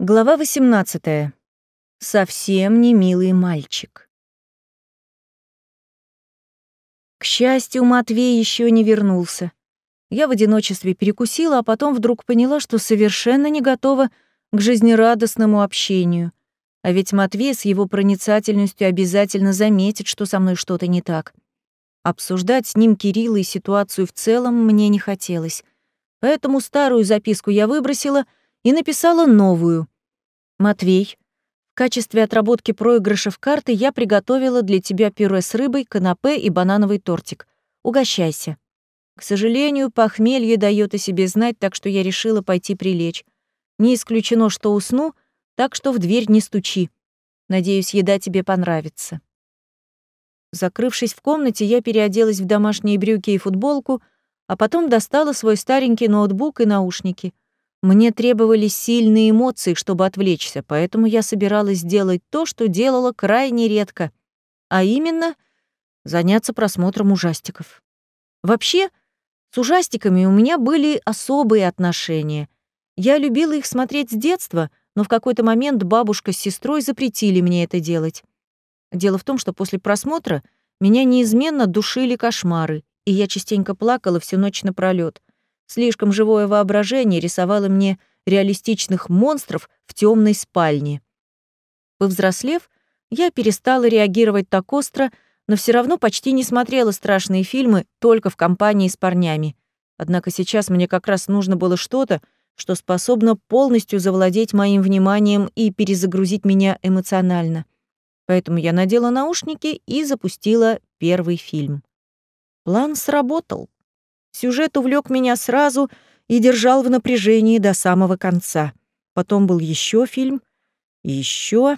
Глава 18. Совсем не милый мальчик. К счастью, Матвей еще не вернулся. Я в одиночестве перекусила, а потом вдруг поняла, что совершенно не готова к жизнерадостному общению. А ведь Матвей с его проницательностью обязательно заметит, что со мной что-то не так. Обсуждать с ним Кирилла и ситуацию в целом мне не хотелось. Поэтому старую записку я выбросила — и написала новую. «Матвей, в качестве отработки проигрышев карты я приготовила для тебя пюре с рыбой, канапе и банановый тортик. Угощайся». К сожалению, похмелье дает о себе знать, так что я решила пойти прилечь. Не исключено, что усну, так что в дверь не стучи. Надеюсь, еда тебе понравится. Закрывшись в комнате, я переоделась в домашние брюки и футболку, а потом достала свой старенький ноутбук и наушники — мне требовались сильные эмоции, чтобы отвлечься, поэтому я собиралась сделать то, что делала крайне редко, а именно заняться просмотром ужастиков. Вообще, с ужастиками у меня были особые отношения. Я любила их смотреть с детства, но в какой-то момент бабушка с сестрой запретили мне это делать. Дело в том, что после просмотра меня неизменно душили кошмары, и я частенько плакала всю ночь напролёт. Слишком живое воображение рисовало мне реалистичных монстров в темной спальне. Повзрослев, я перестала реагировать так остро, но все равно почти не смотрела страшные фильмы только в компании с парнями. Однако сейчас мне как раз нужно было что-то, что способно полностью завладеть моим вниманием и перезагрузить меня эмоционально. Поэтому я надела наушники и запустила первый фильм. План сработал. Сюжет увлек меня сразу и держал в напряжении до самого конца. Потом был еще фильм, и еще.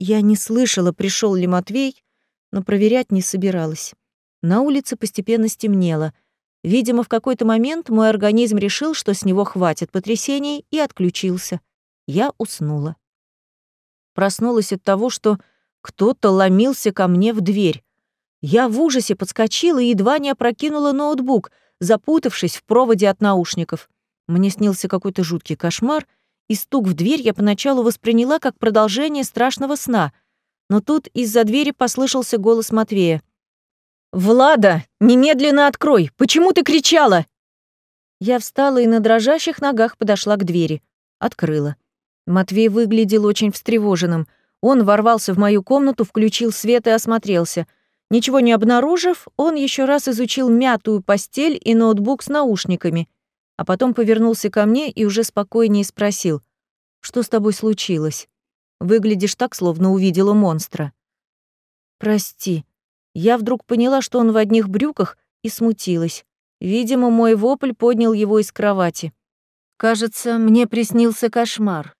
Я не слышала, пришел ли Матвей, но проверять не собиралась. На улице постепенно стемнело. Видимо, в какой-то момент мой организм решил, что с него хватит потрясений, и отключился. Я уснула. Проснулась от того, что кто-то ломился ко мне в дверь. Я в ужасе подскочила и едва не опрокинула ноутбук, запутавшись в проводе от наушников. Мне снился какой-то жуткий кошмар, и стук в дверь я поначалу восприняла как продолжение страшного сна. Но тут из-за двери послышался голос Матвея. «Влада, немедленно открой! Почему ты кричала?» Я встала и на дрожащих ногах подошла к двери. Открыла. Матвей выглядел очень встревоженным. Он ворвался в мою комнату, включил свет и осмотрелся — Ничего не обнаружив, он еще раз изучил мятую постель и ноутбук с наушниками, а потом повернулся ко мне и уже спокойнее спросил, «Что с тобой случилось? Выглядишь так, словно увидела монстра». «Прости». Я вдруг поняла, что он в одних брюках, и смутилась. Видимо, мой вопль поднял его из кровати. Кажется, мне приснился кошмар.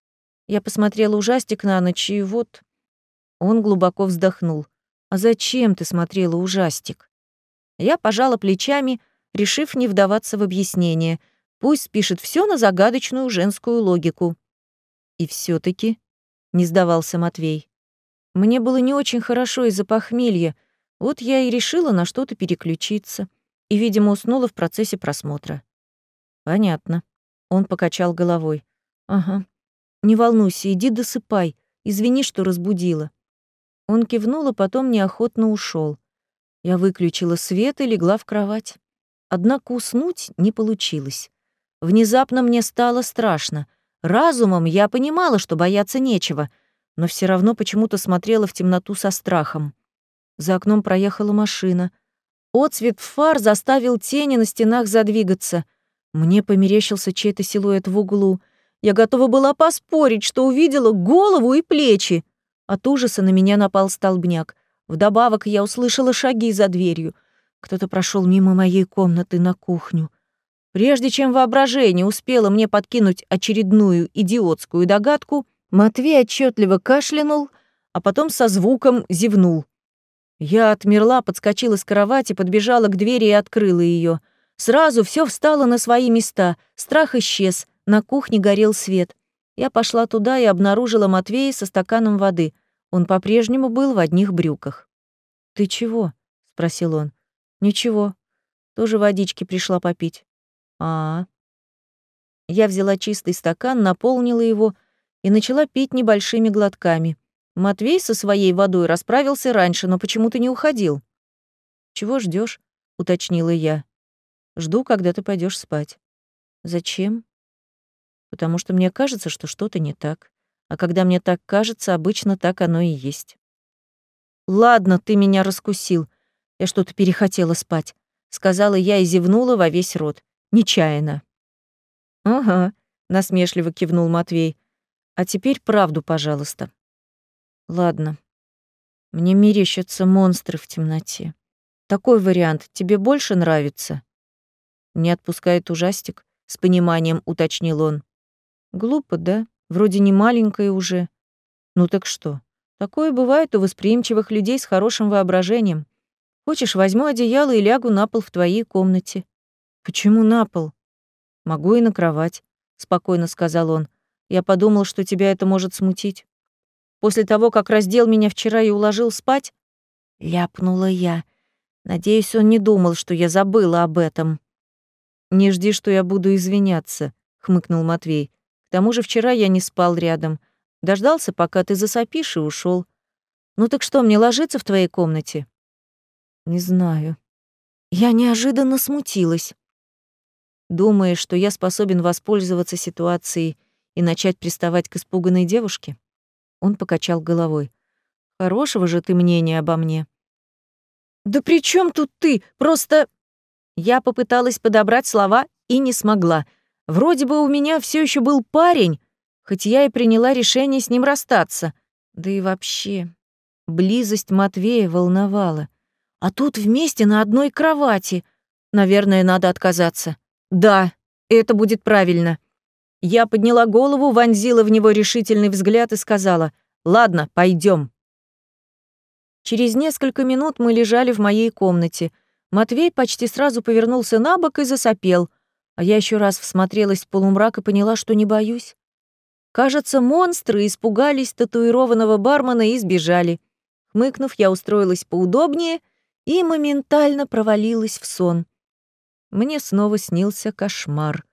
Я посмотрела ужастик на ночь, и вот... Он глубоко вздохнул. «А зачем ты смотрела ужастик?» Я пожала плечами, решив не вдаваться в объяснение. Пусть спишет все на загадочную женскую логику. И все таки не сдавался Матвей. Мне было не очень хорошо из-за похмелья, вот я и решила на что-то переключиться. И, видимо, уснула в процессе просмотра. Понятно. Он покачал головой. Ага. Не волнуйся, иди досыпай. Извини, что разбудила. Он кивнул, а потом неохотно ушел. Я выключила свет и легла в кровать. Однако уснуть не получилось. Внезапно мне стало страшно. Разумом я понимала, что бояться нечего, но все равно почему-то смотрела в темноту со страхом. За окном проехала машина. Отцвет фар заставил тени на стенах задвигаться. Мне померещился чей-то силуэт в углу. Я готова была поспорить, что увидела голову и плечи. От ужаса на меня напал столбняк. Вдобавок я услышала шаги за дверью. Кто-то прошел мимо моей комнаты на кухню. Прежде чем воображение успело мне подкинуть очередную идиотскую догадку, Матвей отчетливо кашлянул, а потом со звуком зевнул. Я отмерла, подскочила с кровати, подбежала к двери и открыла ее. Сразу все встало на свои места, страх исчез, на кухне горел свет. Я пошла туда и обнаружила Матвея со стаканом воды. Он по-прежнему был в одних брюках. «Ты чего?» — спросил он. «Ничего. Тоже водички пришла попить». А, -а, Я взяла чистый стакан, наполнила его и начала пить небольшими глотками. Матвей со своей водой расправился раньше, но почему-то не уходил. «Чего ждешь? уточнила я. «Жду, когда ты пойдешь спать». «Зачем?» «Потому что мне кажется, что что-то не так. А когда мне так кажется, обычно так оно и есть». «Ладно, ты меня раскусил. Я что-то перехотела спать», — сказала я и зевнула во весь рот. Нечаянно. «Ага», — насмешливо кивнул Матвей. «А теперь правду, пожалуйста». «Ладно. Мне мерещатся монстры в темноте. Такой вариант тебе больше нравится?» «Не отпускает ужастик», — с пониманием уточнил он. «Глупо, да? Вроде не маленькая уже. Ну так что? Такое бывает у восприимчивых людей с хорошим воображением. Хочешь, возьму одеяло и лягу на пол в твоей комнате». «Почему на пол?» «Могу и на кровать», — спокойно сказал он. «Я подумал, что тебя это может смутить. После того, как раздел меня вчера и уложил спать...» Ляпнула я. Надеюсь, он не думал, что я забыла об этом. «Не жди, что я буду извиняться», — хмыкнул Матвей. «К тому же вчера я не спал рядом. Дождался, пока ты засопишь, и ушел. Ну так что, мне ложиться в твоей комнате?» «Не знаю». Я неожиданно смутилась. Думаешь, что я способен воспользоваться ситуацией и начать приставать к испуганной девушке? Он покачал головой. Хорошего же ты мнения обо мне. Да при чем тут ты? Просто я попыталась подобрать слова и не смогла. Вроде бы у меня все еще был парень, хоть я и приняла решение с ним расстаться. Да и вообще, близость Матвея волновала. А тут вместе на одной кровати. Наверное, надо отказаться. Да, это будет правильно. Я подняла голову, вонзила в него решительный взгляд и сказала, «Ладно, пойдем. Через несколько минут мы лежали в моей комнате. Матвей почти сразу повернулся на бок и засопел, а я еще раз всмотрелась в полумрак и поняла, что не боюсь. Кажется, монстры испугались татуированного бармена и сбежали. Хмыкнув, я устроилась поудобнее и моментально провалилась в сон мне снова снился кошмар.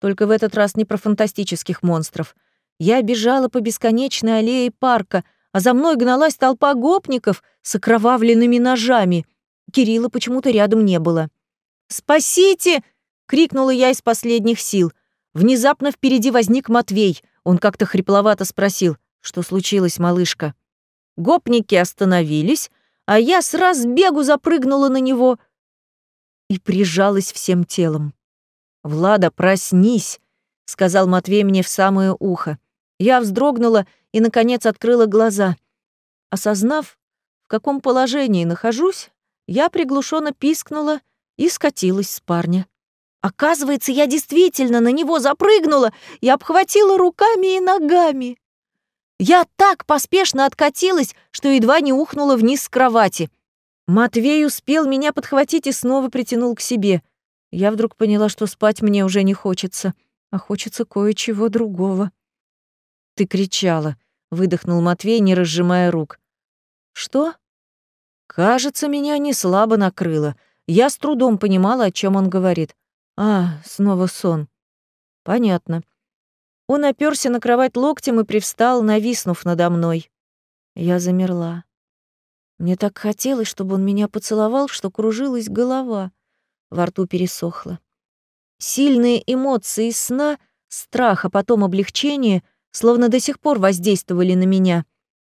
Только в этот раз не про фантастических монстров. Я бежала по бесконечной аллее парка, а за мной гналась толпа гопников с окровавленными ножами. Кирилла почему-то рядом не было. «Спасите!» — крикнула я из последних сил. Внезапно впереди возник Матвей. Он как-то хрипловато спросил, что случилось, малышка. Гопники остановились, а я с разбегу запрыгнула на него — и прижалась всем телом. «Влада, проснись!» — сказал Матвей мне в самое ухо. Я вздрогнула и, наконец, открыла глаза. Осознав, в каком положении нахожусь, я приглушенно пискнула и скатилась с парня. Оказывается, я действительно на него запрыгнула и обхватила руками и ногами. Я так поспешно откатилась, что едва не ухнула вниз с кровати. Матвей успел меня подхватить и снова притянул к себе. Я вдруг поняла, что спать мне уже не хочется, а хочется кое-чего другого. «Ты кричала», — выдохнул Матвей, не разжимая рук. «Что?» «Кажется, меня не слабо накрыло. Я с трудом понимала, о чем он говорит. А, снова сон. Понятно. Он оперся на кровать локтем и привстал, нависнув надо мной. Я замерла. Мне так хотелось, чтобы он меня поцеловал, что кружилась голова. Во рту пересохло. Сильные эмоции сна, страх, а потом облегчение, словно до сих пор воздействовали на меня.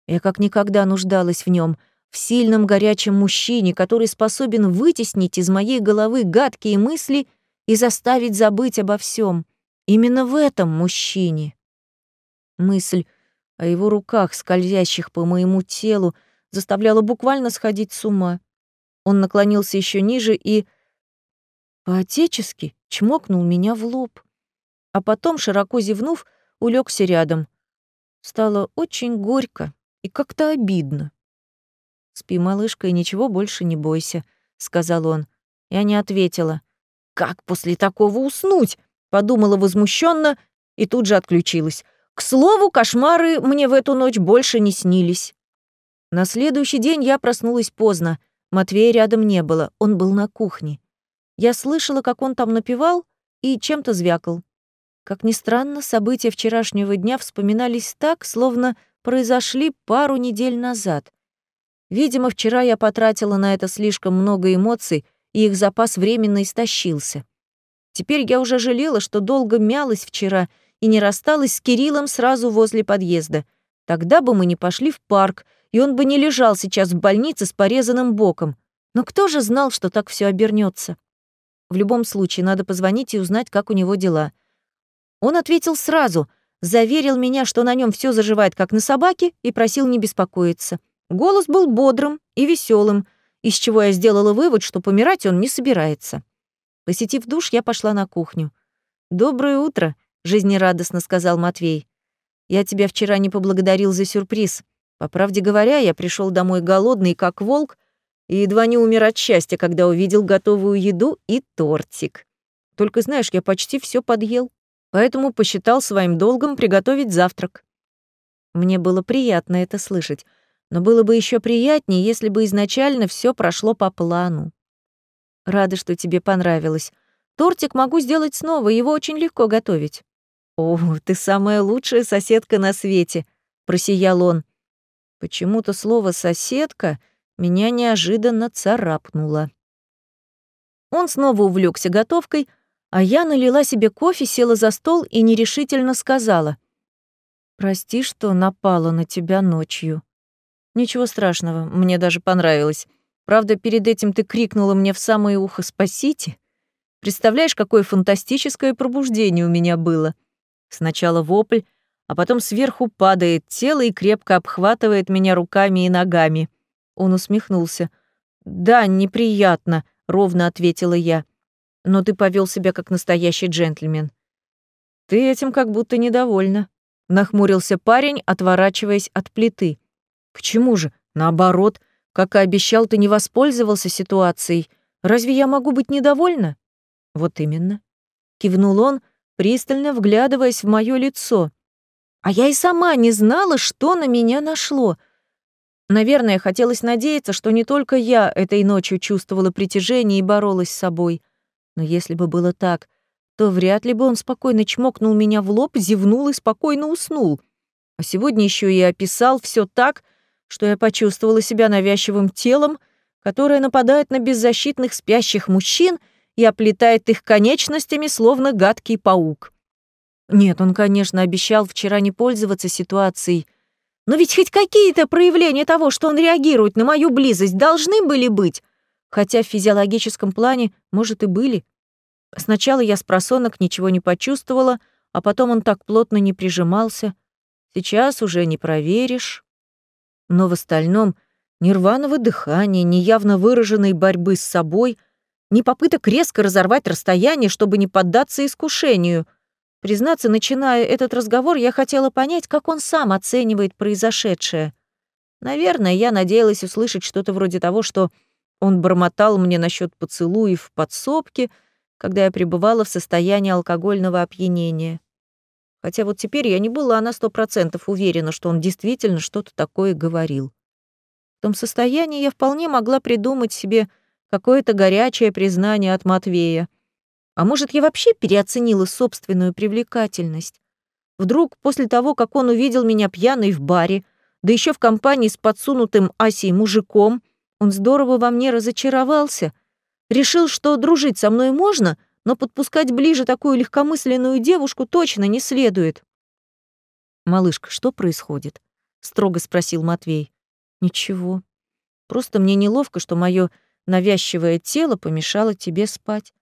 Я как никогда нуждалась в нем, в сильном горячем мужчине, который способен вытеснить из моей головы гадкие мысли и заставить забыть обо всем. Именно в этом мужчине. Мысль о его руках, скользящих по моему телу, заставляла буквально сходить с ума. Он наклонился еще ниже и по-отечески чмокнул меня в лоб. А потом, широко зевнув, улегся рядом. Стало очень горько и как-то обидно. «Спи, малышка, и ничего больше не бойся», — сказал он. Я не ответила. «Как после такого уснуть?» — подумала возмущенно и тут же отключилась. К слову, кошмары мне в эту ночь больше не снились. На следующий день я проснулась поздно. Матвея рядом не было, он был на кухне. Я слышала, как он там напевал и чем-то звякал. Как ни странно, события вчерашнего дня вспоминались так, словно произошли пару недель назад. Видимо, вчера я потратила на это слишком много эмоций, и их запас временно истощился. Теперь я уже жалела, что долго мялась вчера и не рассталась с Кириллом сразу возле подъезда. Тогда бы мы не пошли в парк, и он бы не лежал сейчас в больнице с порезанным боком. Но кто же знал, что так все обернется? В любом случае, надо позвонить и узнать, как у него дела. Он ответил сразу, заверил меня, что на нем все заживает, как на собаке, и просил не беспокоиться. Голос был бодрым и веселым, из чего я сделала вывод, что помирать он не собирается. Посетив душ, я пошла на кухню. «Доброе утро», — жизнерадостно сказал Матвей. «Я тебя вчера не поблагодарил за сюрприз. По правде говоря, я пришел домой голодный, как волк, и едва не умер от счастья, когда увидел готовую еду и тортик. Только знаешь, я почти все подъел, поэтому посчитал своим долгом приготовить завтрак. Мне было приятно это слышать, но было бы еще приятнее, если бы изначально все прошло по плану. Рада, что тебе понравилось. Тортик могу сделать снова, его очень легко готовить. О, ты самая лучшая соседка на свете, просиял он. Почему-то слово соседка меня неожиданно царапнуло. Он снова увлекся готовкой, а я налила себе кофе, села за стол и нерешительно сказала: "Прости, что напала на тебя ночью". Ничего страшного, мне даже понравилось. Правда, перед этим ты крикнула мне в самое ухо «Спасите!». Представляешь, какое фантастическое пробуждение у меня было. Сначала вопль, а потом сверху падает тело и крепко обхватывает меня руками и ногами. Он усмехнулся. «Да, неприятно», — ровно ответила я. «Но ты повел себя как настоящий джентльмен». «Ты этим как будто недовольна», — нахмурился парень, отворачиваясь от плиты. Почему же? Наоборот, как и обещал, ты не воспользовался ситуацией. Разве я могу быть недовольна? Вот именно. Кивнул он, пристально вглядываясь в мое лицо. А я и сама не знала, что на меня нашло. Наверное, хотелось надеяться, что не только я этой ночью чувствовала притяжение и боролась с собой. Но если бы было так, то вряд ли бы он спокойно чмокнул меня в лоб, зевнул и спокойно уснул. А сегодня еще и описал все так, что я почувствовала себя навязчивым телом, которое нападает на беззащитных спящих мужчин и оплетает их конечностями, словно гадкий паук. Нет, он, конечно, обещал вчера не пользоваться ситуацией, но ведь хоть какие-то проявления того, что он реагирует на мою близость, должны были быть, хотя в физиологическом плане, может, и были. Сначала я с просонок ничего не почувствовала, а потом он так плотно не прижимался. Сейчас уже не проверишь. Но в остальном ни рваного дыхания, ни явно выраженной борьбы с собой, ни попыток резко разорвать расстояние, чтобы не поддаться искушению. Признаться, начиная этот разговор, я хотела понять, как он сам оценивает произошедшее. Наверное, я надеялась услышать что-то вроде того, что он бормотал мне насчет поцелуев в подсобке, когда я пребывала в состоянии алкогольного опьянения. Хотя вот теперь я не была на сто процентов уверена, что он действительно что-то такое говорил. В том состоянии я вполне могла придумать себе какое-то горячее признание от Матвея. А может, я вообще переоценила собственную привлекательность? Вдруг после того, как он увидел меня пьяной в баре, да еще в компании с подсунутым Асей мужиком, он здорово во мне разочаровался, решил, что дружить со мной можно, но подпускать ближе такую легкомысленную девушку точно не следует. «Малышка, что происходит?» — строго спросил Матвей. «Ничего. Просто мне неловко, что мое навязчивое тело помешало тебе спать.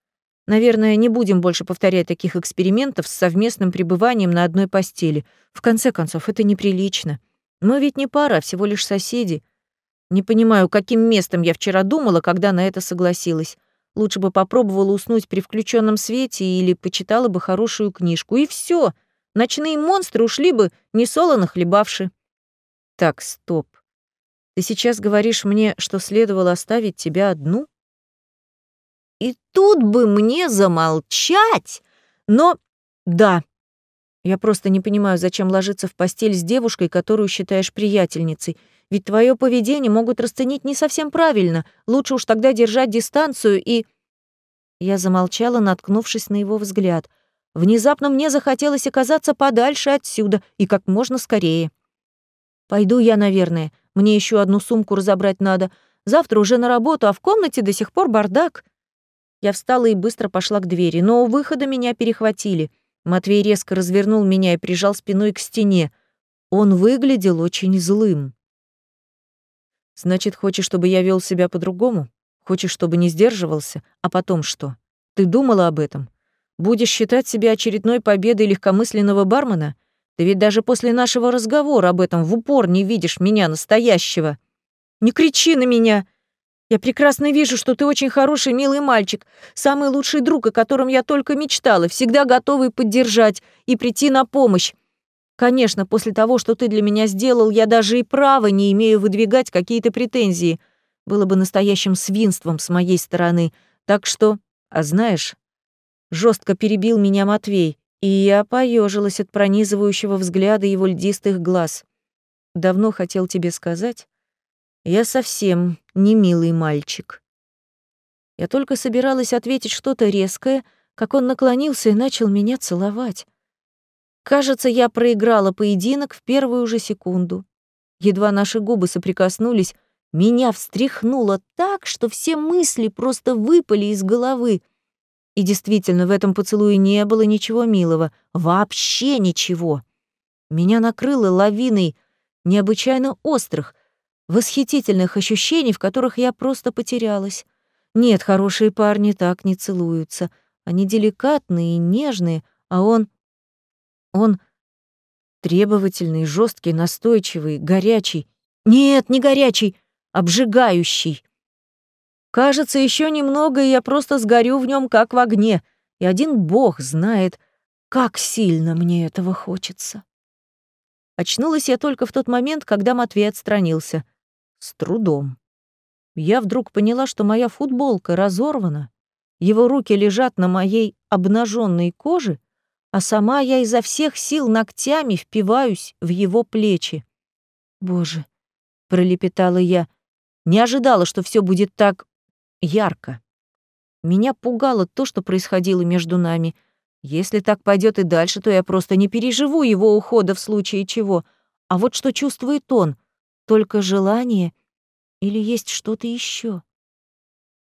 Наверное, не будем больше повторять таких экспериментов с совместным пребыванием на одной постели. В конце концов, это неприлично. Мы ведь не пара, а всего лишь соседи. Не понимаю, каким местом я вчера думала, когда на это согласилась. Лучше бы попробовала уснуть при включенном свете или почитала бы хорошую книжку. И все. Ночные монстры ушли бы, не солоно хлебавши. Так, стоп. Ты сейчас говоришь мне, что следовало оставить тебя одну? И тут бы мне замолчать, но... Да, я просто не понимаю, зачем ложиться в постель с девушкой, которую считаешь приятельницей. Ведь твое поведение могут расценить не совсем правильно. Лучше уж тогда держать дистанцию и...» Я замолчала, наткнувшись на его взгляд. Внезапно мне захотелось оказаться подальше отсюда и как можно скорее. Пойду я, наверное. Мне еще одну сумку разобрать надо. Завтра уже на работу, а в комнате до сих пор бардак. Я встала и быстро пошла к двери, но у выхода меня перехватили. Матвей резко развернул меня и прижал спиной к стене. Он выглядел очень злым. «Значит, хочешь, чтобы я вел себя по-другому? Хочешь, чтобы не сдерживался? А потом что? Ты думала об этом? Будешь считать себя очередной победой легкомысленного бармена? Ты ведь даже после нашего разговора об этом в упор не видишь меня настоящего. Не кричи на меня. Я прекрасно вижу, что ты очень хороший, милый мальчик, самый лучший друг, о котором я только мечтала, всегда готовый поддержать и прийти на помощь. Конечно, после того, что ты для меня сделал, я даже и права не имею выдвигать какие-то претензии. Было бы настоящим свинством с моей стороны. Так что, а знаешь, жестко перебил меня Матвей, и я поежилась от пронизывающего взгляда его льдистых глаз. Давно хотел тебе сказать, я совсем не милый мальчик. Я только собиралась ответить что-то резкое, как он наклонился и начал меня целовать. Кажется, я проиграла поединок в первую же секунду. Едва наши губы соприкоснулись, меня встряхнуло так, что все мысли просто выпали из головы. И действительно, в этом поцелуе не было ничего милого, вообще ничего. Меня накрыло лавиной необычайно острых, восхитительных ощущений, в которых я просто потерялась. Нет, хорошие парни так не целуются. Они деликатные и нежные, а он он требовательный, жесткий, настойчивый, горячий. Нет, не горячий, обжигающий. Кажется, еще немного, и я просто сгорю в нем, как в огне. И один бог знает, как сильно мне этого хочется. Очнулась я только в тот момент, когда Матвей отстранился. С трудом. Я вдруг поняла, что моя футболка разорвана, его руки лежат на моей обнаженной коже, а сама я изо всех сил ногтями впиваюсь в его плечи. «Боже», — пролепетала я, не ожидала, что все будет так ярко. Меня пугало то, что происходило между нами. Если так пойдет и дальше, то я просто не переживу его ухода в случае чего. А вот что чувствует он? Только желание или есть что-то еще?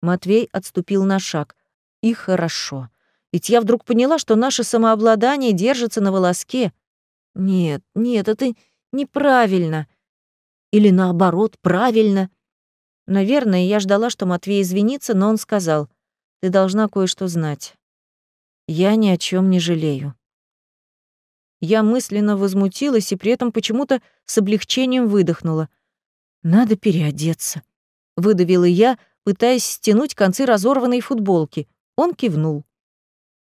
Матвей отступил на шаг. И хорошо. Ведь я вдруг поняла, что наше самообладание держится на волоске. Нет, нет, это неправильно. Или наоборот, правильно. Наверное, я ждала, что Матвей извинится, но он сказал, «Ты должна кое-что знать. Я ни о чем не жалею». Я мысленно возмутилась и при этом почему-то с облегчением выдохнула. «Надо переодеться», — выдавила я, пытаясь стянуть концы разорванной футболки. Он кивнул.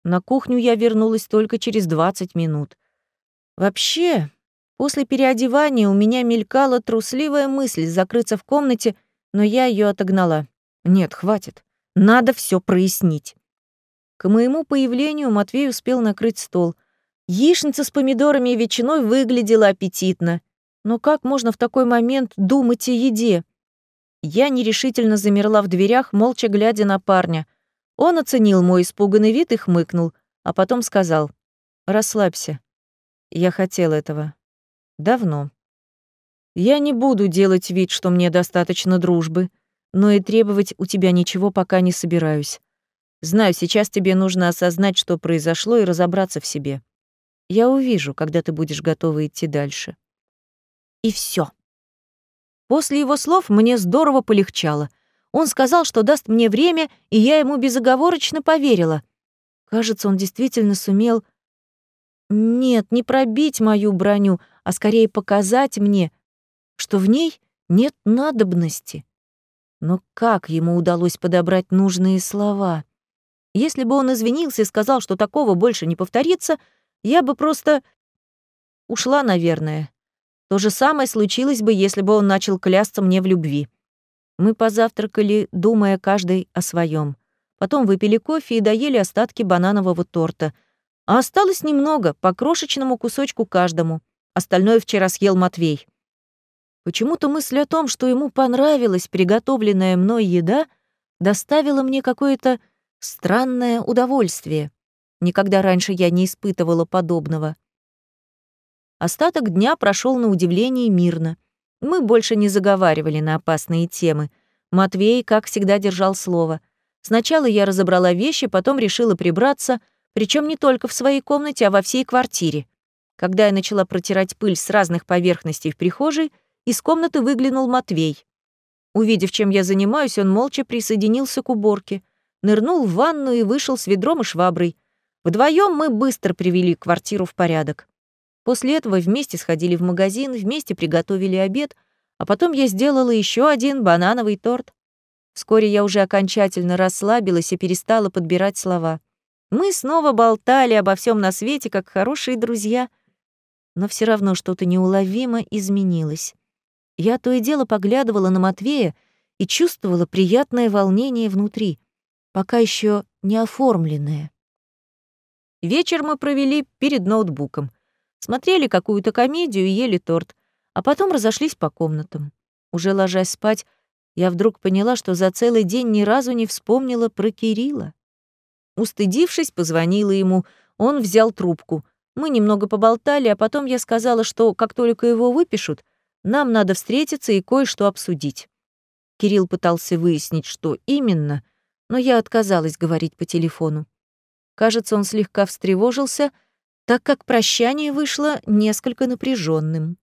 На кухню я вернулась только через 20 минут. Вообще, после переодевания у меня мелькала трусливая мысль закрыться в комнате, но я ее отогнала. Нет, хватит. Надо все прояснить. К моему появлению Матвей успел накрыть стол. Яичница с помидорами и ветчиной выглядела аппетитно. Но как можно в такой момент думать о еде? Я нерешительно замерла в дверях, молча глядя на парня — он оценил мой испуганный вид и хмыкнул, а потом сказал, «Расслабься. Я хотел этого. Давно. Я не буду делать вид, что мне достаточно дружбы, но и требовать у тебя ничего пока не собираюсь. Знаю, сейчас тебе нужно осознать, что произошло, и разобраться в себе. Я увижу, когда ты будешь готова идти дальше. И все. После его слов мне здорово полегчало. Он сказал, что даст мне время, и я ему безоговорочно поверила. Кажется, он действительно сумел... Нет, не пробить мою броню, а скорее показать мне, что в ней нет надобности. Но как ему удалось подобрать нужные слова? Если бы он извинился и сказал, что такого больше не повторится, я бы просто ушла, наверное. То же самое случилось бы, если бы он начал клясться мне в любви. Мы позавтракали, думая каждый о своем. Потом выпили кофе и доели остатки бананового торта. А осталось немного, по крошечному кусочку каждому. Остальное вчера съел Матвей. Почему-то мысль о том, что ему понравилась приготовленная мной еда, доставила мне какое-то странное удовольствие. Никогда раньше я не испытывала подобного. Остаток дня прошел на удивление мирно. Мы больше не заговаривали на опасные темы. Матвей, как всегда, держал слово. Сначала я разобрала вещи, потом решила прибраться, причем не только в своей комнате, а во всей квартире. Когда я начала протирать пыль с разных поверхностей в прихожей, из комнаты выглянул Матвей. Увидев, чем я занимаюсь, он молча присоединился к уборке, нырнул в ванну и вышел с ведром и шваброй. Вдвоем мы быстро привели квартиру в порядок. После этого вместе сходили в магазин, вместе приготовили обед, а потом я сделала еще один банановый торт. Вскоре я уже окончательно расслабилась и перестала подбирать слова. Мы снова болтали обо всем на свете, как хорошие друзья. Но все равно что-то неуловимо изменилось. Я то и дело поглядывала на Матвея и чувствовала приятное волнение внутри, пока еще не оформленное. Вечер мы провели перед ноутбуком смотрели какую-то комедию и ели торт, а потом разошлись по комнатам. Уже ложась спать, я вдруг поняла, что за целый день ни разу не вспомнила про Кирилла. Устыдившись, позвонила ему, он взял трубку. Мы немного поболтали, а потом я сказала, что как только его выпишут, нам надо встретиться и кое-что обсудить. Кирилл пытался выяснить, что именно, но я отказалась говорить по телефону. Кажется, он слегка встревожился — так как прощание вышло несколько напряженным.